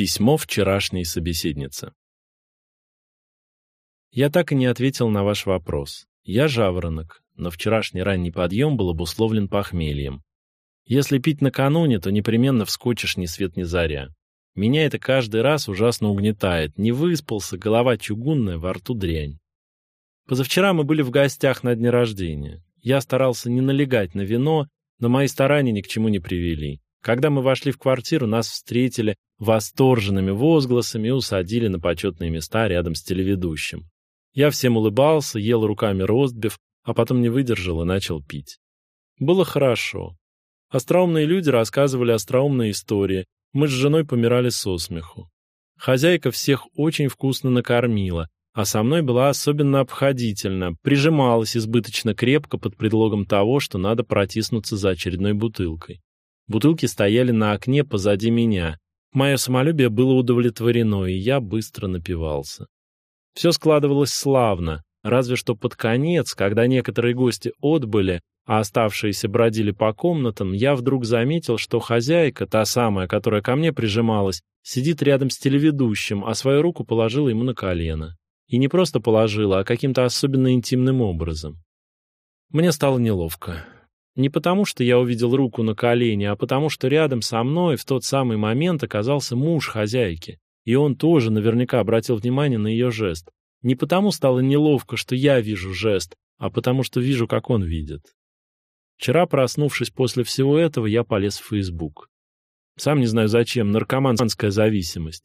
Письмо вчерашней собеседницы. Я так и не ответил на ваш вопрос. Я жаворонок, но вчерашний ранний подъем был обусловлен похмельем. Если пить накануне, то непременно вскочишь ни свет ни заря. Меня это каждый раз ужасно угнетает. Не выспался, голова чугунная, во рту дрянь. Позавчера мы были в гостях на дне рождения. Я старался не налегать на вино, но мои старания ни к чему не привели. Когда мы вошли в квартиру, нас встретили восторженными возгласами и усадили на почетные места рядом с телеведущим. Я всем улыбался, ел руками ростбиф, а потом не выдержал и начал пить. Было хорошо. Остроумные люди рассказывали остроумные истории. Мы с женой помирали со смеху. Хозяйка всех очень вкусно накормила, а со мной была особенно обходительна, прижималась избыточно крепко под предлогом того, что надо протиснуться за очередной бутылкой. Бутылки стояли на окне позади меня. Мое самолюбие было удовлетворено, и я быстро напивался. Все складывалось славно, разве что под конец, когда некоторые гости отбыли, а оставшиеся бродили по комнатам, я вдруг заметил, что хозяйка, та самая, которая ко мне прижималась, сидит рядом с телеведущим, а свою руку положила ему на колено. И не просто положила, а каким-то особенно интимным образом. Мне стало неловко. Не потому, что я увидел руку на колене, а потому, что рядом со мной в тот самый момент оказался муж хозяйки, и он тоже наверняка обратил внимание на ее жест. Не потому стало неловко, что я вижу жест, а потому что вижу, как он видит. Вчера, проснувшись после всего этого, я полез в Facebook. Сам не знаю зачем, наркоманская зависимость.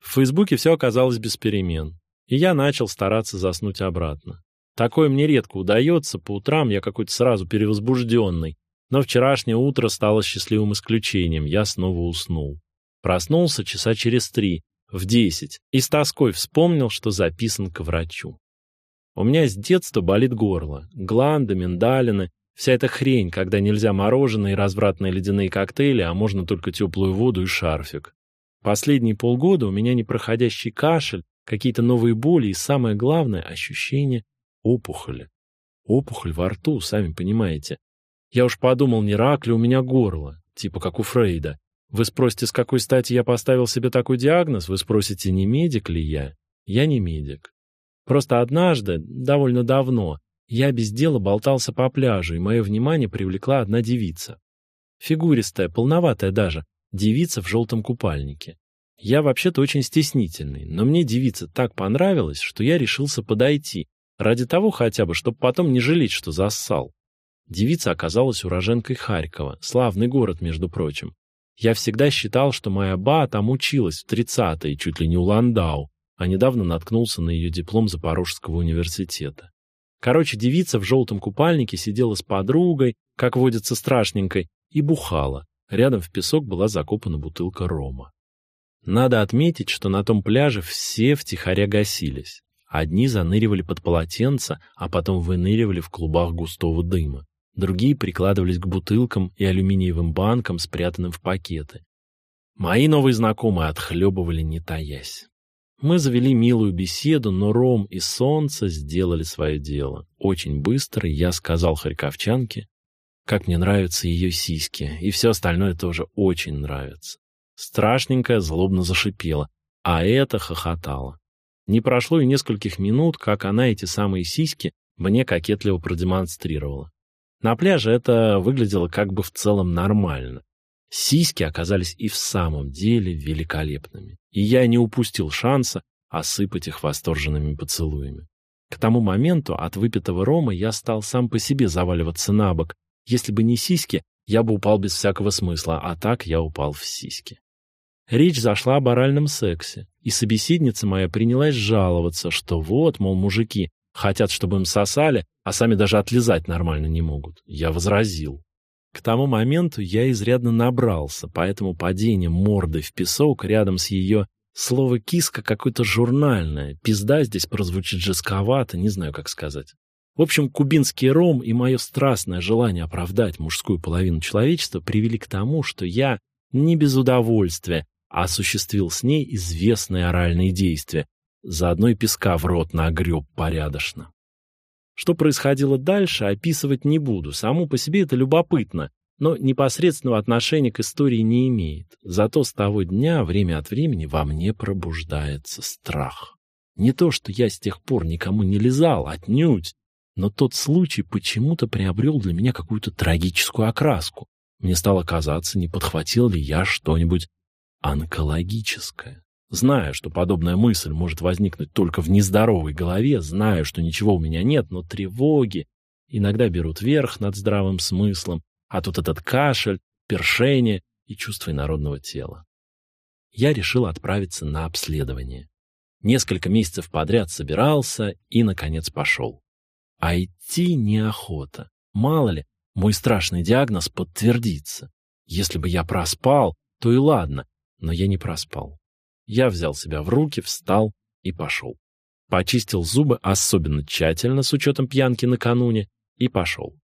В Фейсбуке все оказалось без перемен, и я начал стараться заснуть обратно. Такое мне редко удается, по утрам я какой-то сразу перевозбужденный. Но вчерашнее утро стало счастливым исключением, я снова уснул. Проснулся часа через три, в десять, и с тоской вспомнил, что записан к врачу. У меня с детства болит горло, гланды, миндалины, вся эта хрень, когда нельзя мороженое и развратные ледяные коктейли, а можно только теплую воду и шарфик. Последние полгода у меня непроходящий кашель, какие-то новые боли и, самое главное, ощущение опухоли. Опухоль во рту, сами понимаете. Я уж подумал, не рак ли у меня горло, типа как у Фрейда. Вы спросите, с какой стати я поставил себе такой диагноз? Вы спросите, не медик ли я? Я не медик. Просто однажды, довольно давно, я без дела болтался по пляжу, и мое внимание привлекла одна девица. Фигуристая, полноватая даже, девица в желтом купальнике. Я вообще-то очень стеснительный, но мне девица так понравилась, что я решился подойти, Ради того хотя бы, чтобы потом не жалеть, что зассал. Девица оказалась уроженкой Харькова, славный город, между прочим. Я всегда считал, что моя ба там училась в тридцатые, чуть ли не у Ландау, а недавно наткнулся на ее диплом Запорожского университета. Короче, девица в желтом купальнике сидела с подругой, как водится страшненькой, и бухала. Рядом в песок была закопана бутылка рома. Надо отметить, что на том пляже все втихаря гасились. Одни заныривали под полотенца, а потом выныривали в клубах густого дыма. Другие прикладывались к бутылкам и алюминиевым банкам, спрятанным в пакеты. Мои новые знакомые отхлебывали, не таясь. Мы завели милую беседу, но Ром и Солнце сделали свое дело. Очень быстро я сказал харьковчанке, как мне нравятся ее сиськи, и все остальное тоже очень нравится. Страшненькая злобно зашипела, а это хохотало. Не прошло и нескольких минут, как она эти самые сиськи мне кокетливо продемонстрировала. На пляже это выглядело как бы в целом нормально. Сиськи оказались и в самом деле великолепными, и я не упустил шанса осыпать их восторженными поцелуями. К тому моменту от выпитого рома я стал сам по себе заваливаться на бок. Если бы не сиськи, я бы упал без всякого смысла, а так я упал в сиськи. Речь зашла об оральном сексе, и собеседница моя принялась жаловаться, что вот, мол, мужики хотят, чтобы им сосали, а сами даже отлизать нормально не могут. Я возразил. К тому моменту я изрядно набрался, поэтому падение мордой в песок рядом с ее слово киска какое-то журнальное. Пизда здесь прозвучит жестковато, не знаю, как сказать. В общем, кубинский ром и мое страстное желание оправдать мужскую половину человечества привели к тому, что я не без удовольствия осуществил с ней известные оральные действия, заодно и песка в рот нагреб порядочно. Что происходило дальше, описывать не буду, само по себе это любопытно, но непосредственного отношения к истории не имеет. Зато с того дня время от времени во мне пробуждается страх. Не то, что я с тех пор никому не лизал, отнюдь, но тот случай почему-то приобрел для меня какую-то трагическую окраску. Мне стало казаться, не подхватил ли я что-нибудь онкологическое. Зная, что подобная мысль может возникнуть только в нездоровой голове, знаю, что ничего у меня нет, но тревоги иногда берут верх над здравым смыслом, а тут этот кашель, першение и чувство инородного тела. Я решил отправиться на обследование. Несколько месяцев подряд собирался и, наконец, пошел. А идти неохота. Мало ли, мой страшный диагноз подтвердится. Если бы я проспал, то и ладно, но я не проспал. Я взял себя в руки, встал и пошел. Почистил зубы особенно тщательно с учетом пьянки накануне и пошел.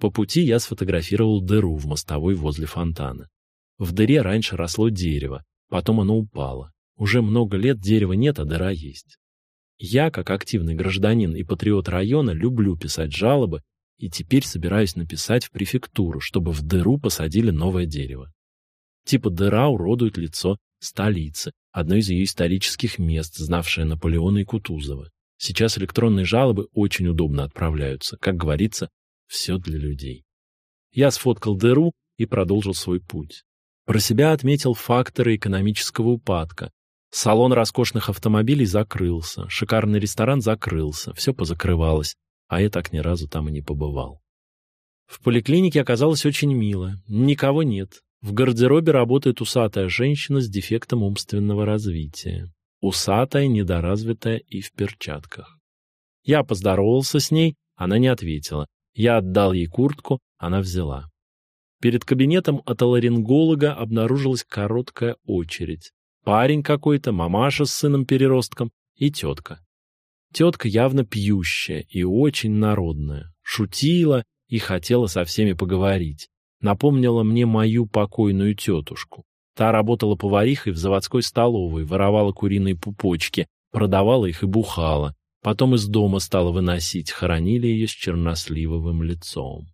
По пути я сфотографировал дыру в мостовой возле фонтана. В дыре раньше росло дерево, потом оно упало. Уже много лет дерева нет, а дыра есть. Я, как активный гражданин и патриот района, люблю писать жалобы и теперь собираюсь написать в префектуру, чтобы в дыру посадили новое дерево. Типа дыра уродует лицо столицы, одно из ее исторических мест, знавшее Наполеона и Кутузова. Сейчас электронные жалобы очень удобно отправляются, как говорится, все для людей. Я сфоткал дыру и продолжил свой путь. Про себя отметил факторы экономического упадка, Салон роскошных автомобилей закрылся, шикарный ресторан закрылся, все позакрывалось, а я так ни разу там и не побывал. В поликлинике оказалось очень мило, никого нет. В гардеробе работает усатая женщина с дефектом умственного развития. Усатая, недоразвитая и в перчатках. Я поздоровался с ней, она не ответила. Я отдал ей куртку, она взяла. Перед кабинетом отоларинголога обнаружилась короткая очередь. Парень какой-то, мамаша с сыном-переростком и тетка. Тетка явно пьющая и очень народная, шутила и хотела со всеми поговорить. Напомнила мне мою покойную тетушку. Та работала поварихой в заводской столовой, воровала куриные пупочки, продавала их и бухала. Потом из дома стала выносить, хоронили ее с черносливовым лицом.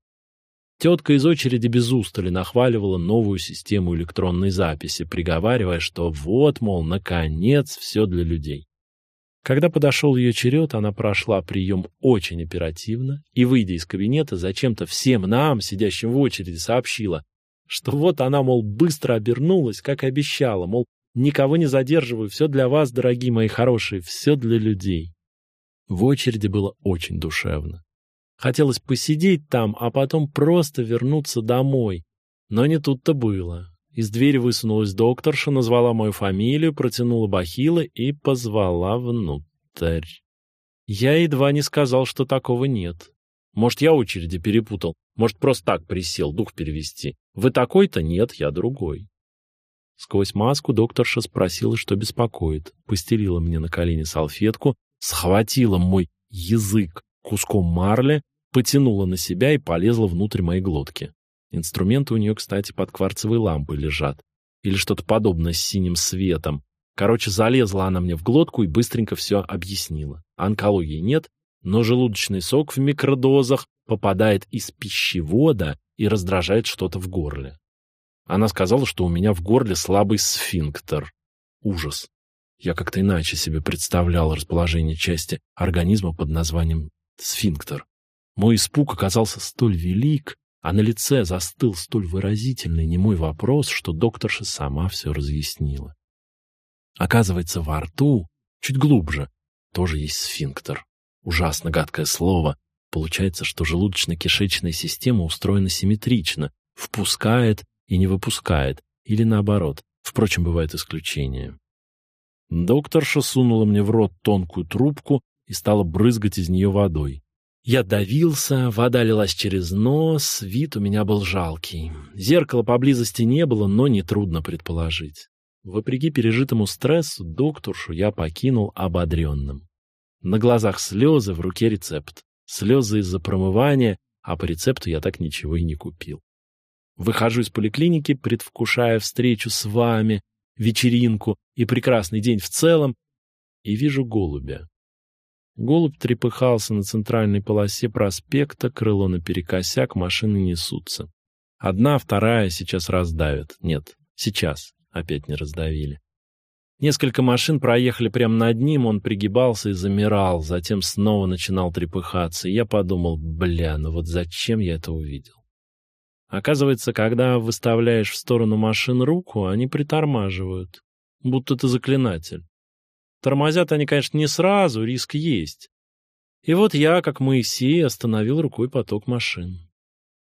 Тетка из очереди без устали нахваливала новую систему электронной записи, приговаривая, что вот, мол, наконец все для людей. Когда подошел ее черед, она прошла прием очень оперативно и, выйдя из кабинета, зачем-то всем нам, сидящим в очереди, сообщила, что вот она, мол, быстро обернулась, как и обещала, мол, никого не задерживаю, все для вас, дорогие мои хорошие, все для людей. В очереди было очень душевно. Хотелось посидеть там, а потом просто вернуться домой. Но не тут-то было. Из двери высунулась докторша, назвала мою фамилию, протянула бахилы и позвала внутрь. Я едва не сказал, что такого нет. Может, я очереди перепутал. Может, просто так присел, дух перевести. Вы такой-то? Нет, я другой. Сквозь маску докторша спросила, что беспокоит. Постелила мне на колени салфетку, схватила мой язык куском марли, потянула на себя и полезла внутрь моей глотки. Инструменты у нее, кстати, под кварцевой лампой лежат. Или что-то подобное с синим светом. Короче, залезла она мне в глотку и быстренько все объяснила. Онкологии нет, но желудочный сок в микродозах попадает из пищевода и раздражает что-то в горле. Она сказала, что у меня в горле слабый сфинктер. Ужас. Я как-то иначе себе представлял расположение части организма под названием сфинктер. Мой испуг оказался столь велик, а на лице застыл столь выразительный немой вопрос, что докторша сама все разъяснила. Оказывается, во рту, чуть глубже, тоже есть сфинктер. Ужасно гадкое слово. Получается, что желудочно-кишечная система устроена симметрично, впускает и не выпускает, или наоборот. Впрочем, бывают исключения. Докторша сунула мне в рот тонкую трубку и стала брызгать из нее водой. Я давился, вода лилась через нос, вид у меня был жалкий. Зеркала поблизости не было, но нетрудно предположить. Вопреки пережитому стрессу, докторшу я покинул ободренным. На глазах слезы, в руке рецепт. Слезы из-за промывания, а по рецепту я так ничего и не купил. Выхожу из поликлиники, предвкушая встречу с вами, вечеринку и прекрасный день в целом, и вижу голубя. Голубь трепыхался на центральной полосе проспекта, крыло наперекосяк, машины несутся. Одна, вторая сейчас раздавят. Нет, сейчас опять не раздавили. Несколько машин проехали прямо над ним, он пригибался и замирал, затем снова начинал трепыхаться. Я подумал, бля, ну вот зачем я это увидел? Оказывается, когда выставляешь в сторону машин руку, они притормаживают, будто ты заклинатель. Тормозят они, конечно, не сразу, риск есть. И вот я, как Моисей, остановил рукой поток машин.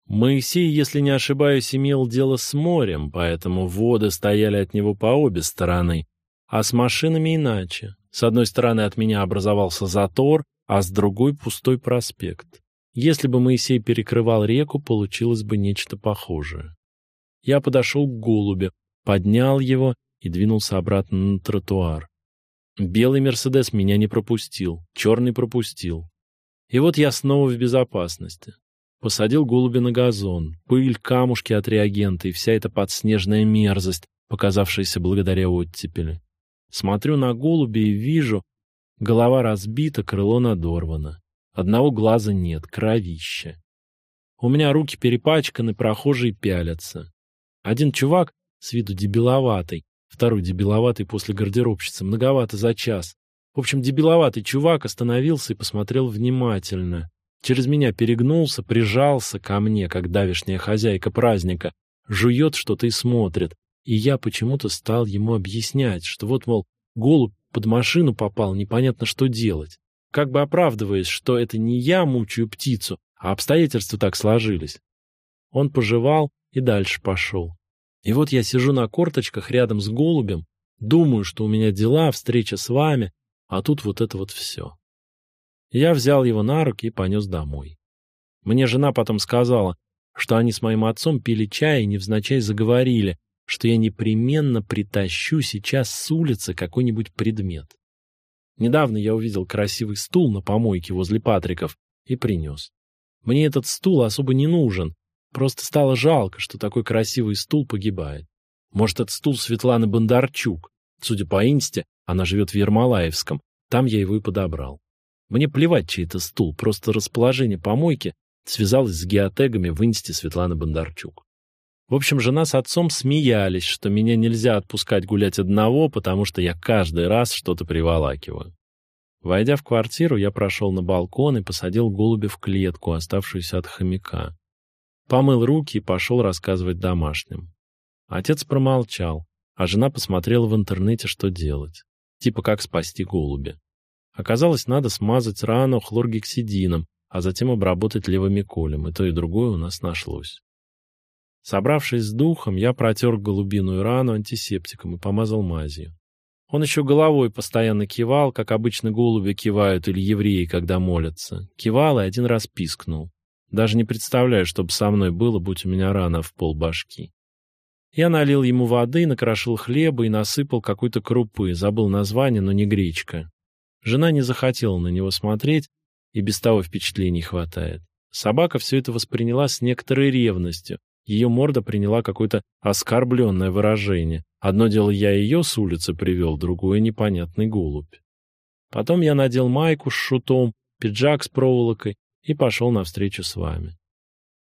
Моисей, если не ошибаюсь, имел дело с морем, поэтому воды стояли от него по обе стороны, а с машинами иначе. С одной стороны от меня образовался затор, а с другой пустой проспект. Если бы Моисей перекрывал реку, получилось бы нечто похожее. Я подошел к голубю, поднял его и двинулся обратно на тротуар. Белый Мерседес меня не пропустил, черный пропустил. И вот я снова в безопасности. Посадил голубя на газон, пыль, камушки от реагента и вся эта подснежная мерзость, показавшаяся благодаря оттепели. Смотрю на голубя и вижу, голова разбита, крыло надорвано. Одного глаза нет, кровище. У меня руки перепачканы, прохожие пялятся. Один чувак, с виду дебиловатый, второй дебиловатый после гардеробщицы, многовато за час. В общем, дебиловатый чувак остановился и посмотрел внимательно. Через меня перегнулся, прижался ко мне, как давешняя хозяйка праздника, жует что-то и смотрит. И я почему-то стал ему объяснять, что вот, мол, голубь под машину попал, непонятно что делать как бы оправдываясь, что это не я мучаю птицу, а обстоятельства так сложились. Он пожевал и дальше пошел. И вот я сижу на корточках рядом с голубем, думаю, что у меня дела, встреча с вами, а тут вот это вот все. Я взял его на руки и понес домой. Мне жена потом сказала, что они с моим отцом пили чай и невзначай заговорили, что я непременно притащу сейчас с улицы какой-нибудь предмет. Недавно я увидел красивый стул на помойке возле Патриков и принес. Мне этот стул особо не нужен, просто стало жалко, что такой красивый стул погибает. Может, это стул Светланы Бондарчук. Судя по инсте, она живет в Ермолаевском. Там я его и подобрал. Мне плевать, чей это стул, просто расположение помойки связалось с геотегами в инсте Светланы Бондарчук. В общем, жена с отцом смеялись, что меня нельзя отпускать гулять одного, потому что я каждый раз что-то приволакиваю. Войдя в квартиру, я прошел на балкон и посадил голубя в клетку, оставшуюся от хомяка. Помыл руки и пошел рассказывать домашним. Отец промолчал, а жена посмотрела в интернете, что делать. Типа как спасти голубя. Оказалось, надо смазать рану хлоргексидином, а затем обработать левомиколем, и то и другое у нас нашлось. Собравшись с духом, я протер голубиную рану антисептиком и помазал мазью. Он еще головой постоянно кивал, как обычно голуби кивают или евреи, когда молятся. Кивал и один раз пискнул. Даже не представляю, что бы со мной было, будь у меня рана в пол башки. Я налил ему воды, накрошил хлеба и насыпал какой-то крупы, забыл название, но не гречка. Жена не захотела на него смотреть, и без того впечатлений хватает. Собака все это восприняла с некоторой ревностью, ее морда приняла какое-то оскорбленное выражение. Одно дело я ее с улицы привел, другое — непонятный голубь. Потом я надел майку с шутом, пиджак с проволокой и пошел навстречу с вами.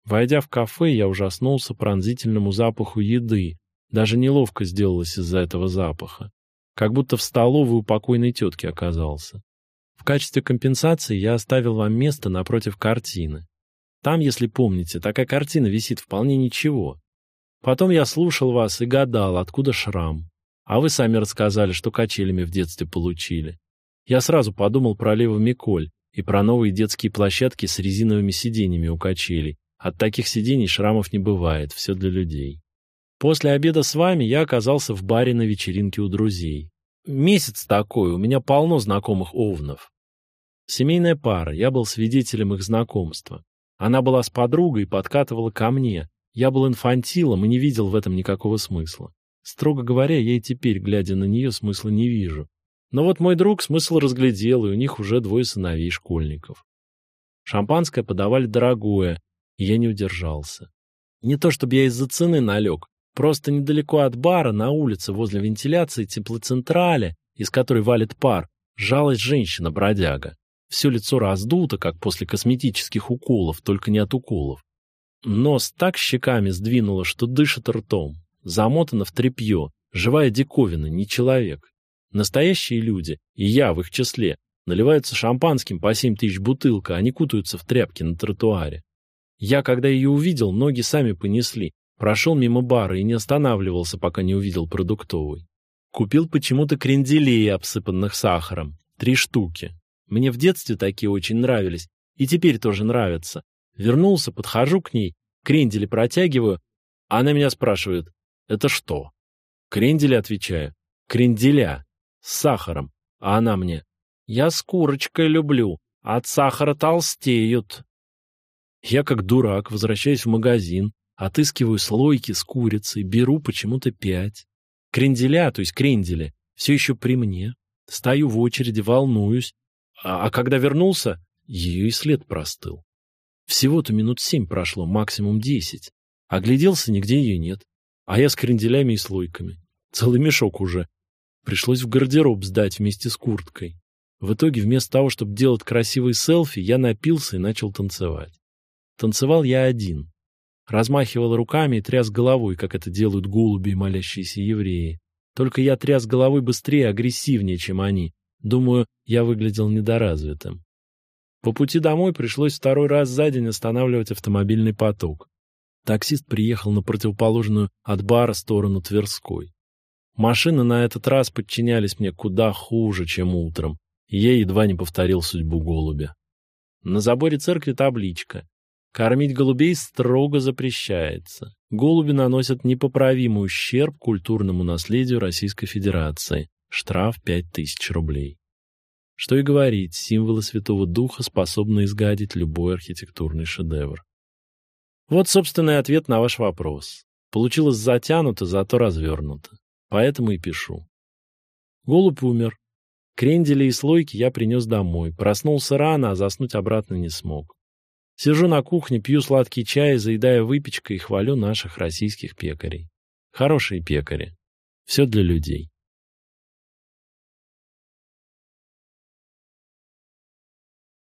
Войдя в кафе, я ужаснулся пронзительному запаху еды. Даже неловко сделалось из-за этого запаха. Как будто в столовой у покойной тетки оказался. В качестве компенсации я оставил вам место напротив картины. Там, если помните, такая картина висит вполне ничего. Потом я слушал вас и гадал, откуда шрам. А вы сами рассказали, что качелями в детстве получили. Я сразу подумал про Лева Миколь и про новые детские площадки с резиновыми сиденьями у качелей. От таких сидений шрамов не бывает, все для людей. После обеда с вами я оказался в баре на вечеринке у друзей. Месяц такой, у меня полно знакомых овнов. Семейная пара, я был свидетелем их знакомства. Она была с подругой и подкатывала ко мне. Я был инфантилом и не видел в этом никакого смысла. Строго говоря, я и теперь, глядя на нее, смысла не вижу. Но вот мой друг смысл разглядел, и у них уже двое сыновей школьников. Шампанское подавали дорогое, и я не удержался. Не то чтобы я из-за цены налег, просто недалеко от бара, на улице, возле вентиляции теплоцентрали, из которой валит пар, жалась женщина-бродяга. Все лицо раздуто, как после косметических уколов, только не от уколов. Нос так щеками сдвинуло, что дышит ртом. Замотано в тряпье. Живая диковина, не человек. Настоящие люди, и я в их числе, наливаются шампанским по семь тысяч бутылка, они кутаются в тряпки на тротуаре. Я, когда ее увидел, ноги сами понесли. Прошел мимо бара и не останавливался, пока не увидел продуктовый. Купил почему-то кренделей, обсыпанных сахаром. Три штуки. Мне в детстве такие очень нравились, и теперь тоже нравятся. Вернулся, подхожу к ней, крендели протягиваю, а она меня спрашивает, это что? Крендели, отвечаю, кренделя, с сахаром. А она мне, я с курочкой люблю, от сахара толстеют. Я как дурак возвращаюсь в магазин, отыскиваю слойки с курицей, беру почему-то пять. Кренделя, то есть крендели, все еще при мне. Стою в очереди, волнуюсь. А, а когда вернулся, ее и след простыл. Всего-то минут семь прошло, максимум десять. Огляделся, нигде ее нет. А я с кренделями и слойками. Целый мешок уже. Пришлось в гардероб сдать вместе с курткой. В итоге, вместо того, чтобы делать красивые селфи, я напился и начал танцевать. Танцевал я один. Размахивал руками и тряс головой, как это делают голуби и молящиеся евреи. Только я тряс головой быстрее и агрессивнее, чем они. Думаю, я выглядел недоразвитым. По пути домой пришлось второй раз за день останавливать автомобильный поток. Таксист приехал на противоположную от бара сторону Тверской. Машины на этот раз подчинялись мне куда хуже, чем утром, я едва не повторил судьбу голубя. На заборе церкви табличка. Кормить голубей строго запрещается. Голуби наносят непоправимый ущерб культурному наследию Российской Федерации. Штраф 5000 рублей. Что и говорить, символы Святого Духа способны изгадить любой архитектурный шедевр. Вот, собственный ответ на ваш вопрос. Получилось затянуто, зато развернуто. Поэтому и пишу. Голубь умер. Крендели и слойки я принес домой. Проснулся рано, а заснуть обратно не смог. Сижу на кухне, пью сладкий чай, заедая выпечкой и хвалю наших российских пекарей. Хорошие пекари. Все для людей.